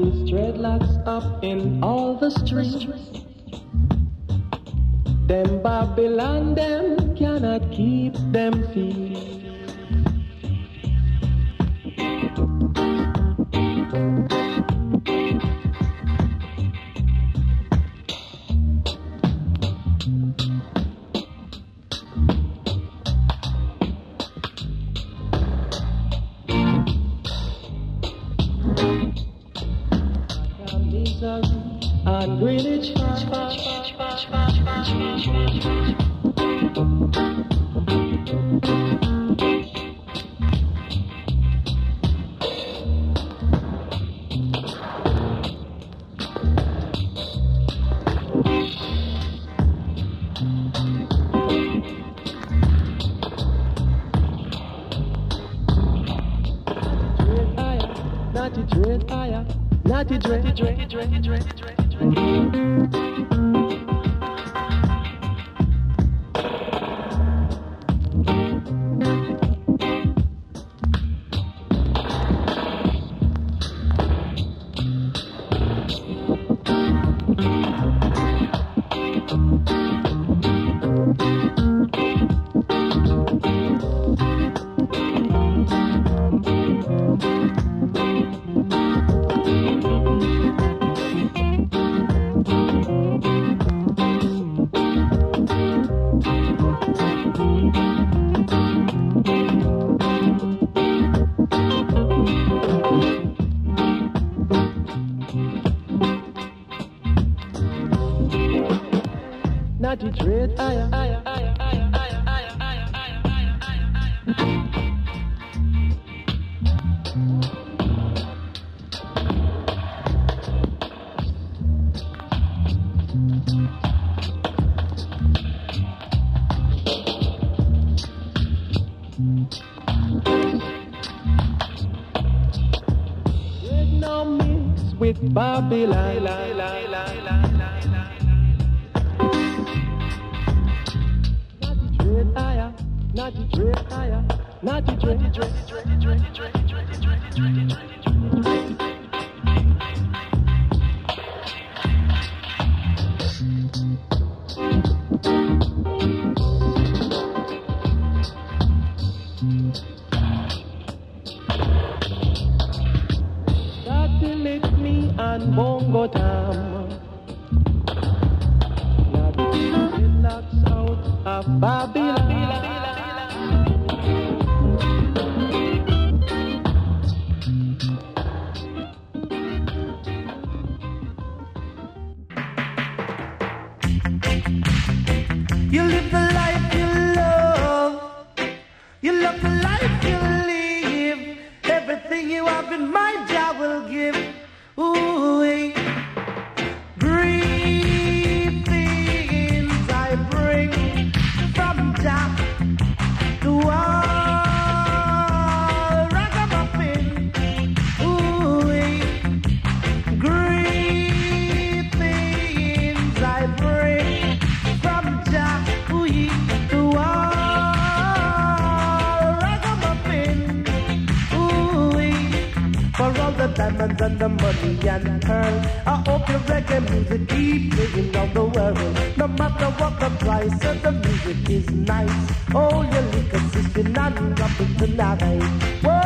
these dreadlocks up in all the streets. Them Babylon, them cannot keep them feet. up in the night.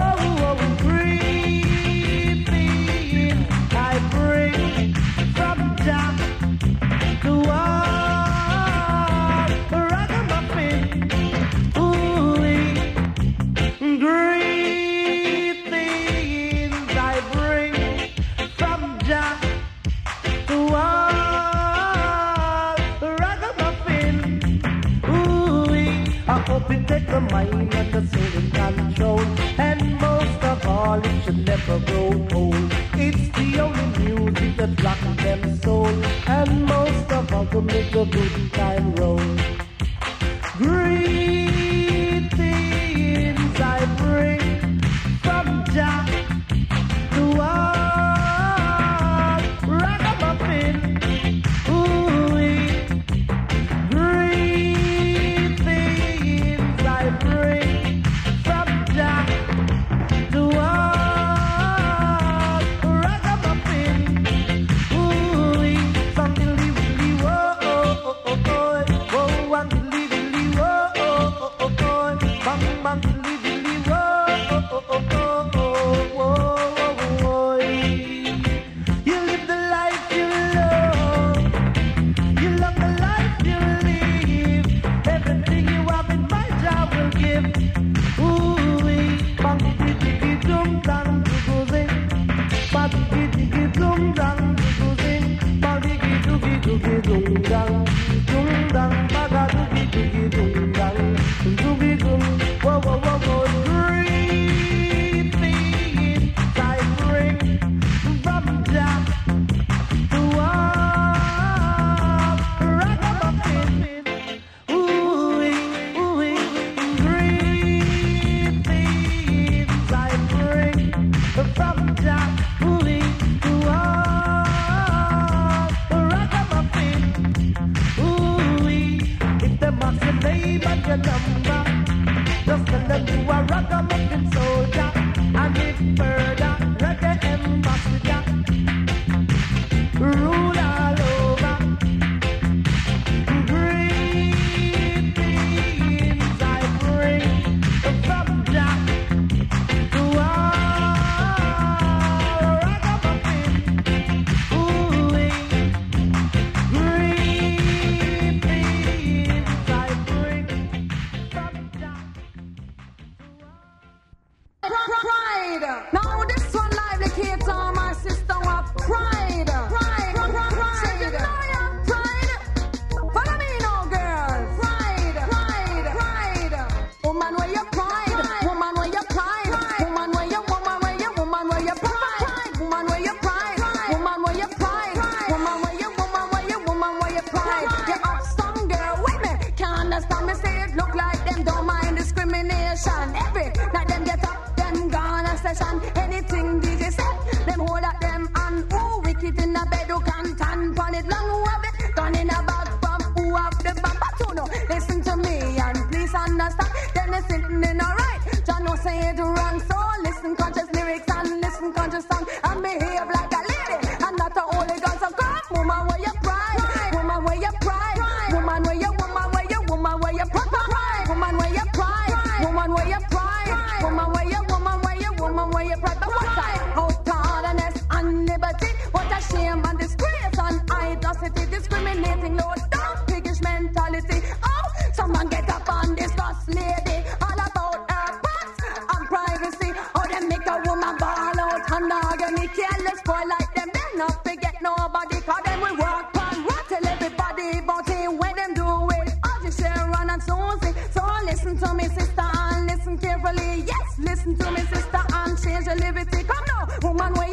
come and ball out and now get me careless boy like them. They not forget nobody, cause them we work on. What tell everybody about it when them do it. All just Sharon and Susie. So listen to me, sister, and listen carefully. Yes, listen to me, sister, and change your liberty. Come now, woman, where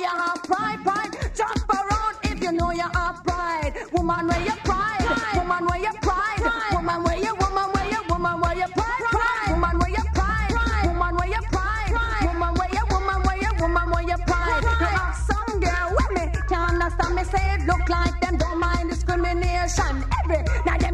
You have pride, pride. Jump around if you know you're upright. Woman, your pride? Woman, where your pride? Woman, your woman, your woman, your pride? Woman, where your pride? Woman, your pride? Woman, where your woman, your woman, your pride? Some girl. Can't understand me look like them don't mind discrimination. Every now.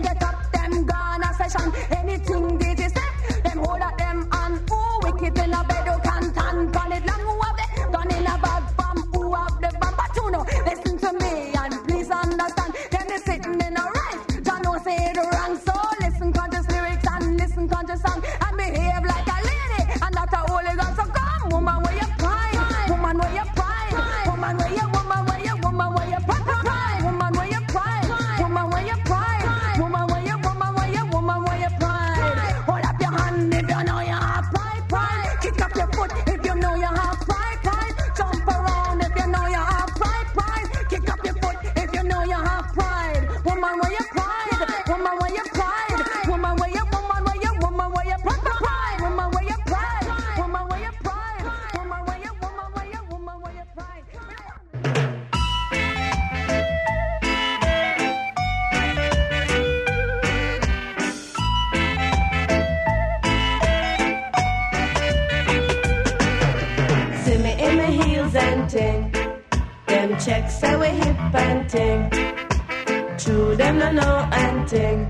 and ting.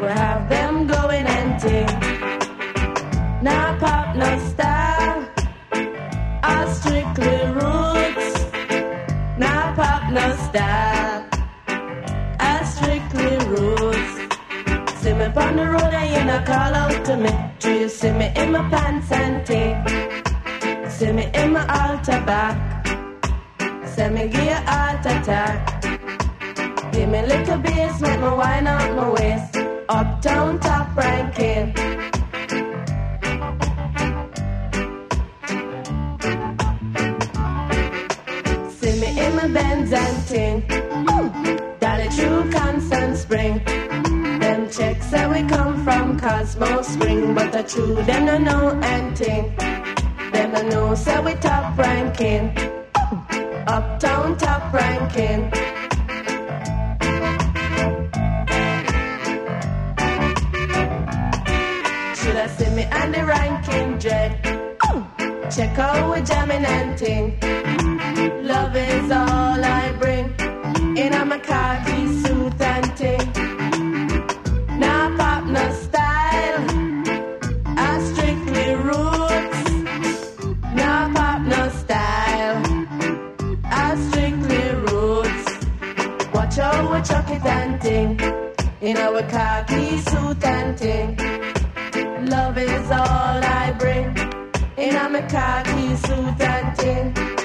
we have them going and ting. Now pop, no style. I strictly roots. Now pop, no style. Strictly roots. See the road and you not call out to me. Do you see me in my pants and ting? See me in my altar back. See me give you heart. Give me little bass, make me wind up my waist. Uptown top ranking. See me in my Benz and ting. Dolly true constant spring. Them checks say we come from Cosmo Spring, but the true them no know anything. Them no know say we top ranking. Uptown top ranking. On the ranking dread? Check out we jamming and ting. Love is all I bring. In a khaki suit and ting. Now pop no style. I strictly roots. Now pop no style. I strictly roots. Watch out we chuck it and ting. In our khaki suit and ting. Love is all I bring. In a khaki suit and ting.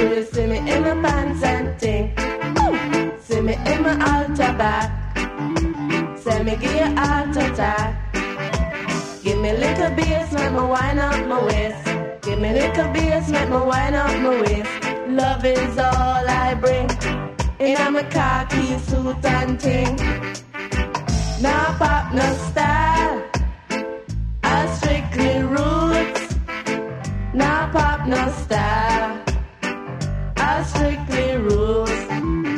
Do see me in my pants and ting? See me in my altar back. Say me give you heart attack. Give me little bass, make me wind up my waist. Give me little bass, make me wind up my waist. Love is all I bring. In I'm a khaki suit and ting. Now pop no style. I strictly roots. Now pop no style. Strictly rules.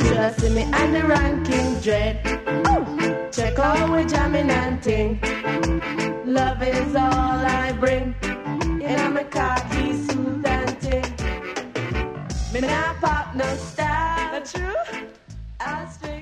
Just see me and the ranking dread. Check out we jamming and ting. Love is all I bring. And I'm khaki suit and ting. Me not pop no style. That's true. I strictly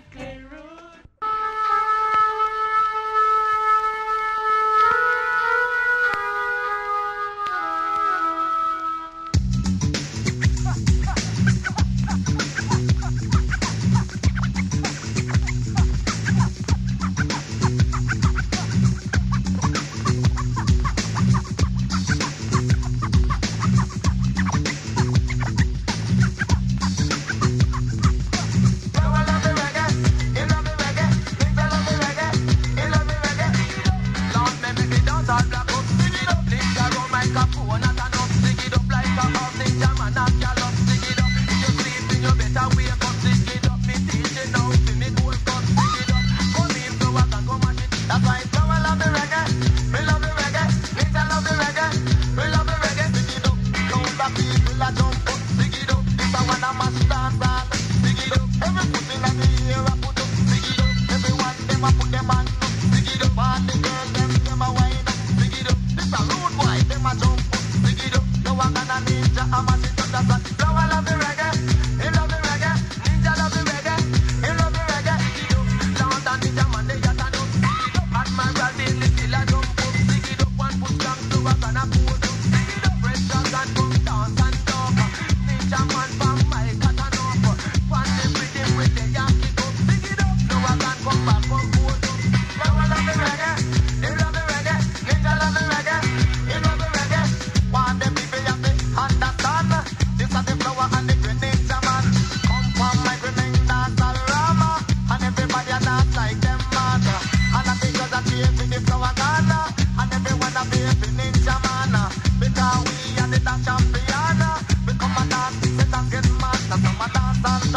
champion. We come and dance, sit and get mad. Now come a dance and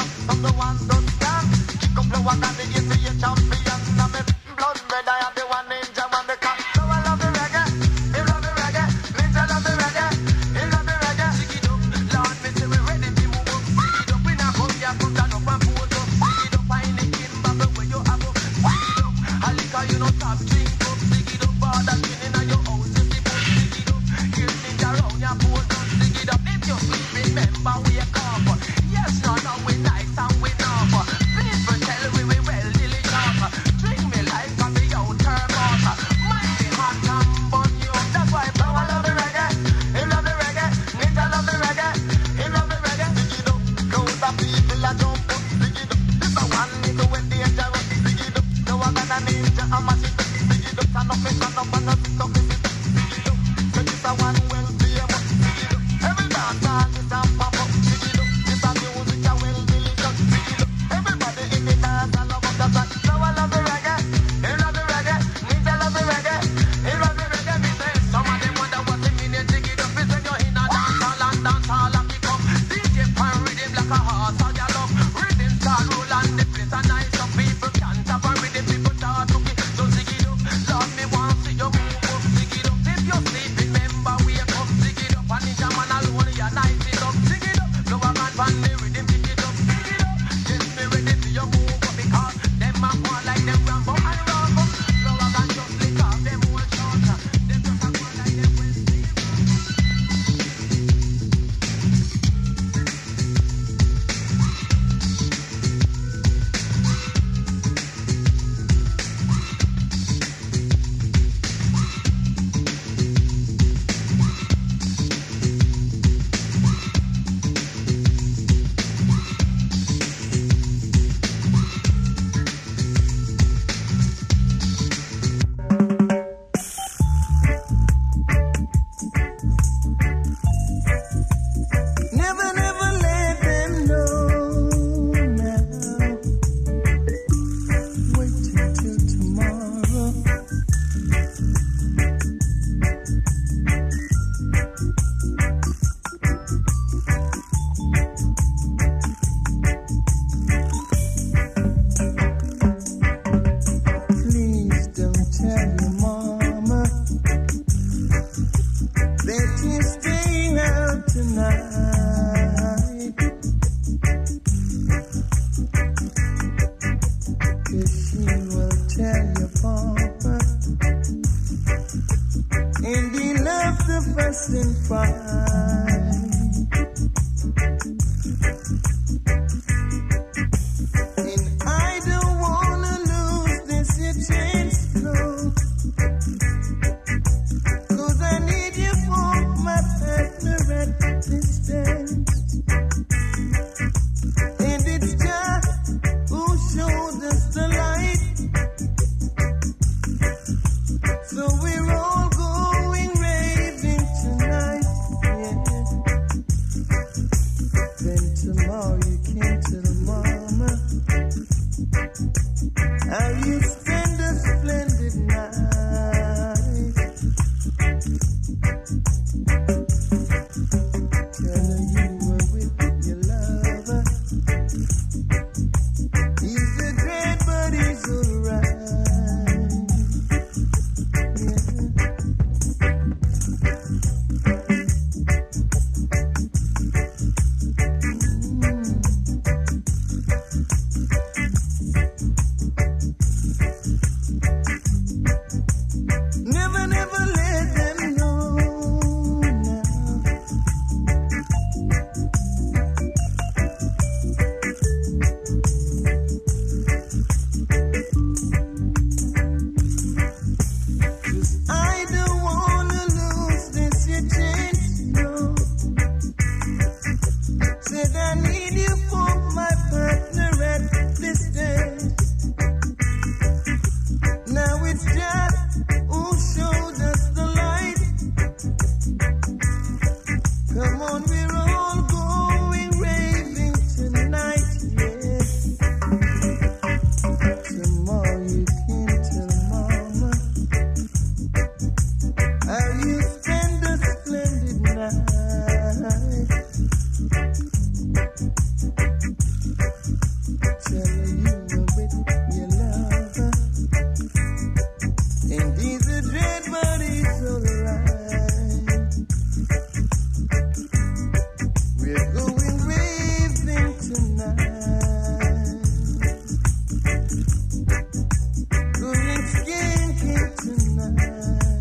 night. love.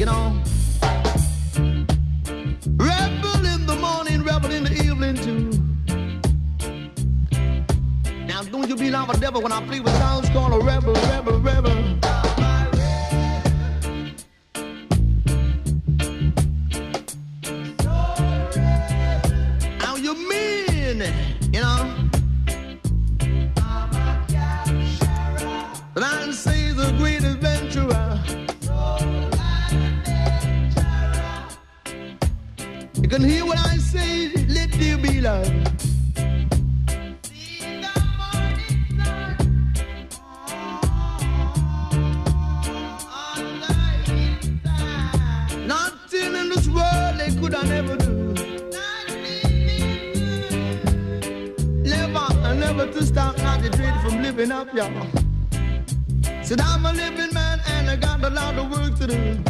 get on. You can hear what I say, let there be love. Nothing in this world they could I never do. Never, never to stop, not the dread from living up, y'all. Said I'm a living man and I got a lot of work to do.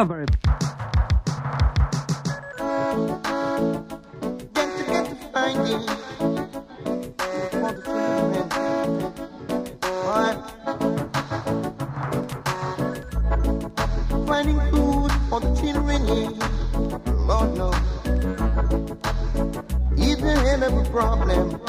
suburb. Finding food for the children. Lord knows. Each and every problem.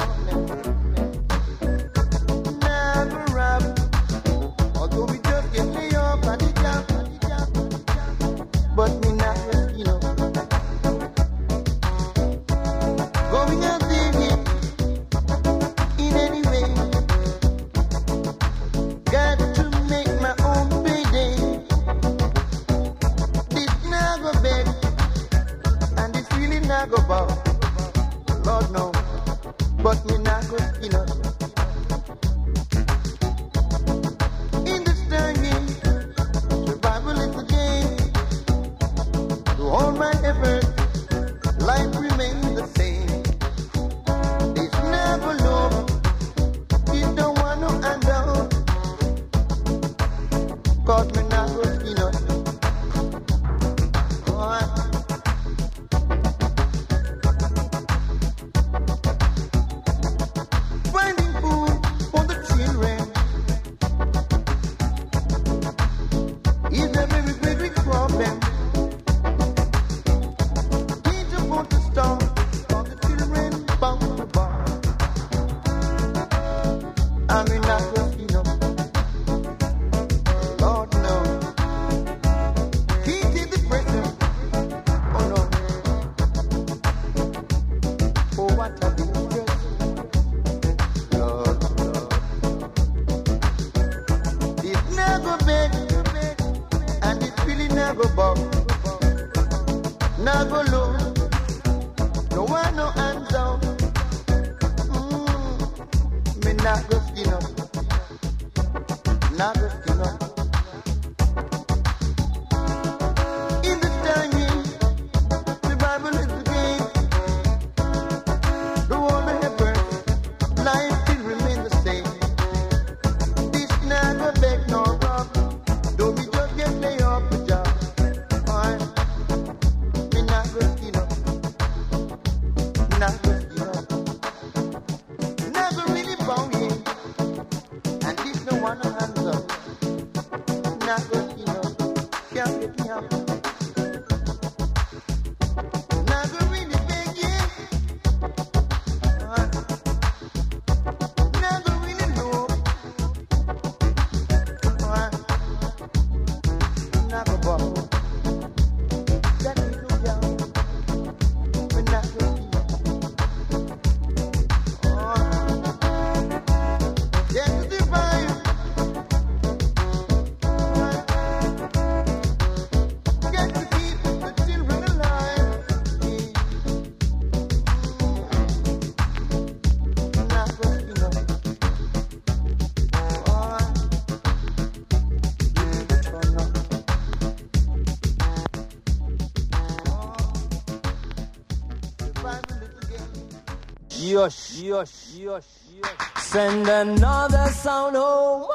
Send another sound home.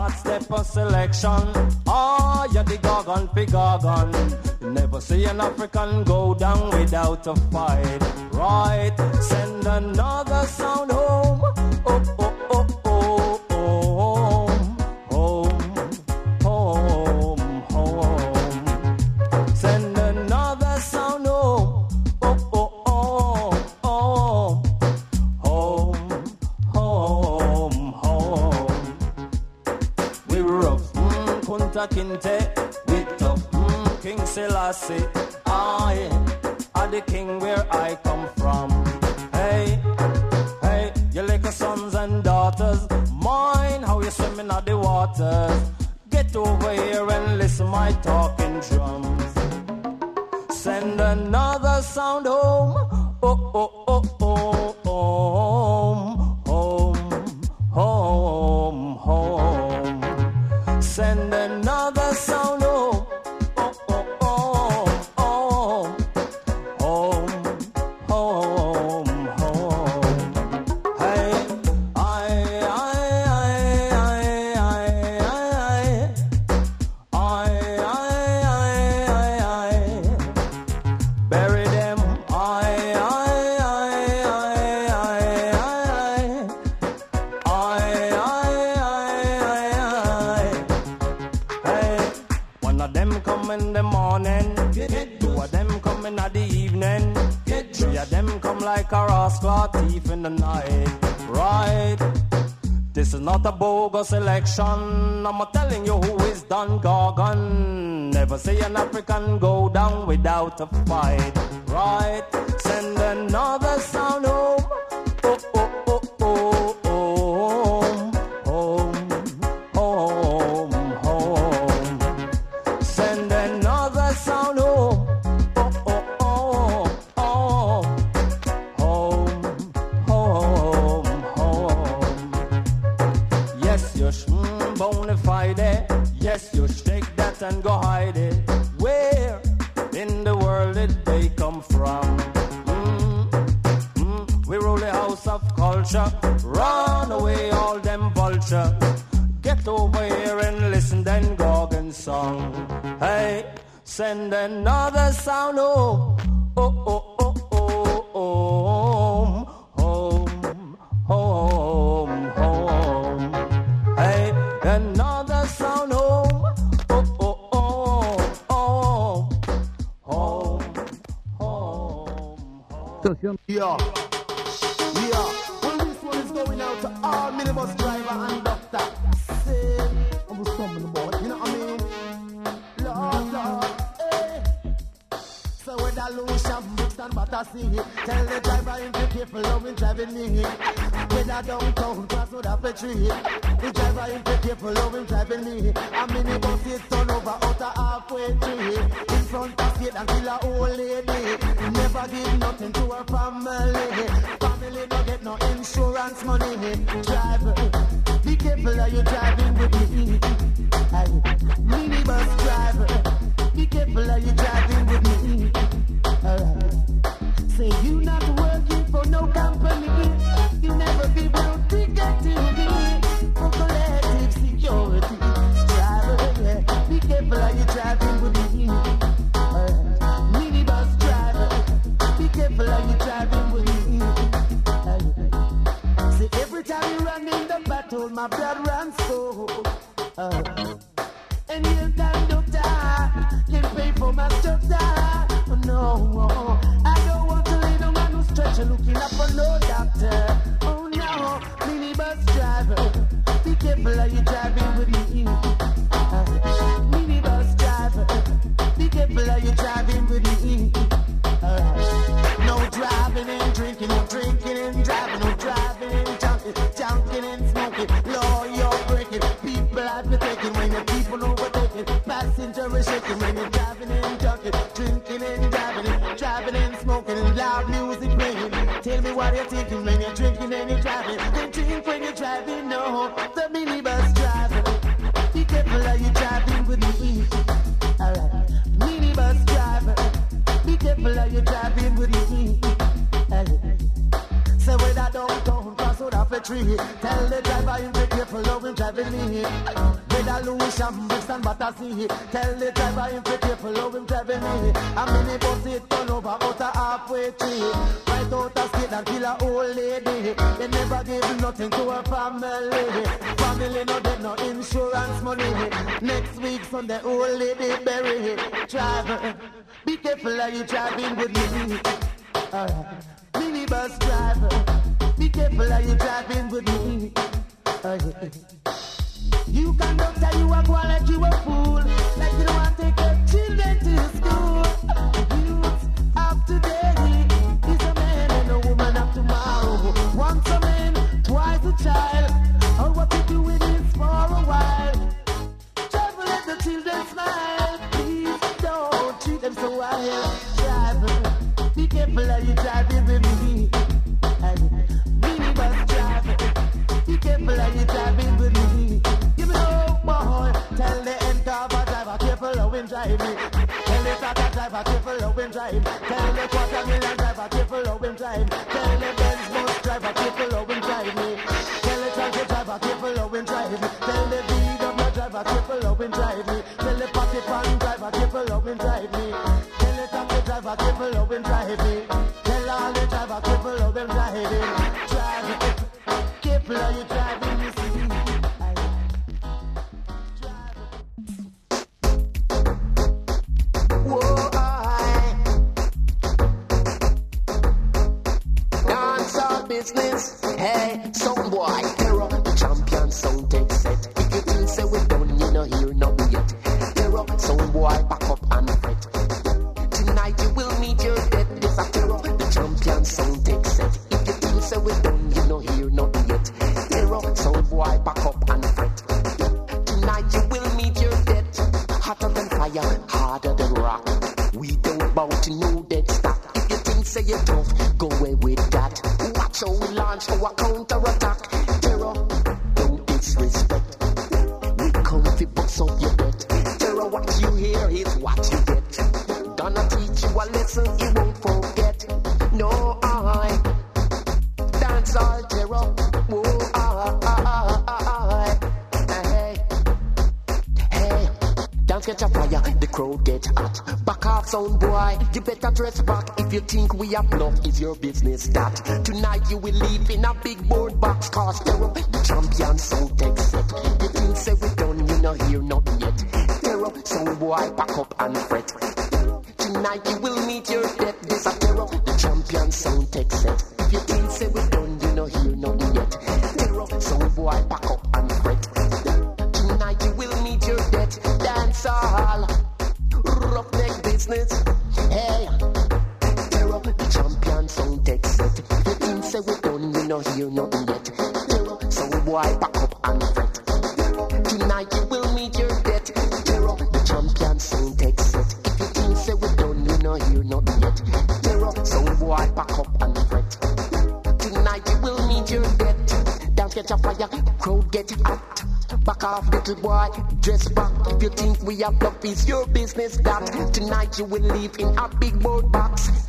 hot step of selection. Ah, oh, you're the gargon, big gargon. Never see an African go down without a fight. Right, send another sound home. Kente with the mm, King Selassie. I am the king where I come from. Hey, hey, your little sons and daughters, mine, how you swimming at the waters. Get over here and listen my talk. right? This is not a bogus election. I'm telling you who is Don Gorgon. Never see an African go down without a fight, right? Send another sound. Yeah. driver. Be careful how you driving with me. Oh, yeah. You conductor, you a going like you a fool. Like you don't want to take your children to school. time. Tell me quarter million driver a triple low him climb. sound boy. You better dress back if you think we have enough. Is your business that tonight you will leave in a big know hear yet. Sound boy, pack up and fret. Tonight you will meet your death. Terror, the champion sound take set. If you think say we done, you know hear nothing yet. Terror, sound boy, pack up and fret. Tonight you will meet your death. Dance catch a fire, crowd get hot. Back off, little boy, dress back. If you think we have love, it's your business that tonight you will live in a big board box.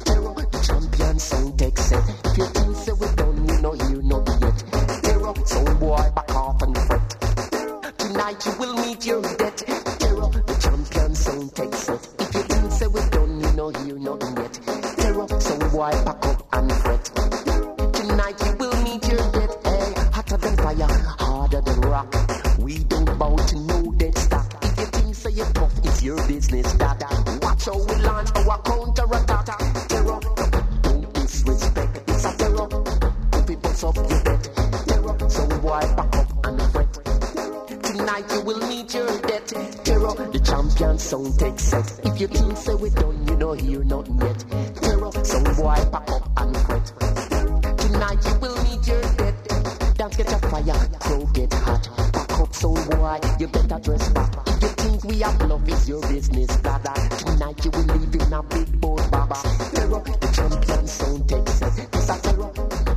Crow get hot. Back up, soul boy, you better dress back. You think we have love, it's your business, brother. Tonight you will live in a big boat, baba. Terror, the champion sound take set. It's a terror,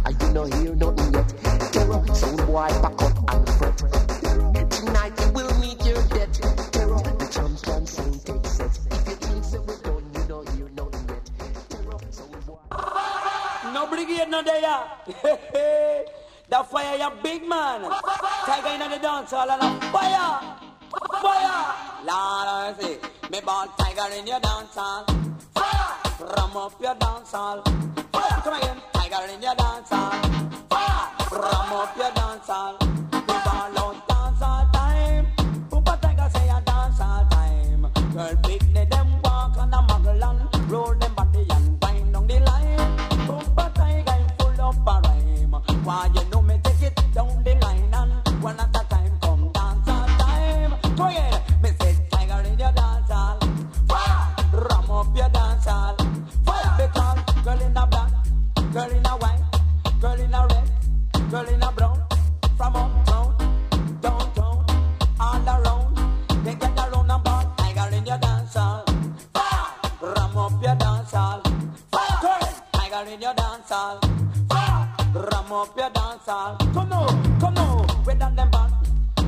and you know hear nothing yet. Terror, soul boy, back up and fret. Tonight you will meet your death. Terror, the champion sound take set. If you think so, we done, you know hear nothing yet. Terror, soul boy. No brigade no there. fire ya big man. Tiger in the dance hall and fire. Fire. Lord I say, me born tiger in your dance hall. Fire. Ram up your dance hall. Fire. Come again. Tiger in your dance hall. Fire. Ram up your dance hall. In your dance hall. Ram up your dance hall. Come now, come we done them bad,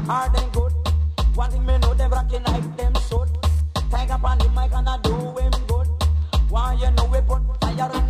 hard and good. One thing me know, them rocking like them should. Tiger on the mic and I do him good. Why you know we put fire in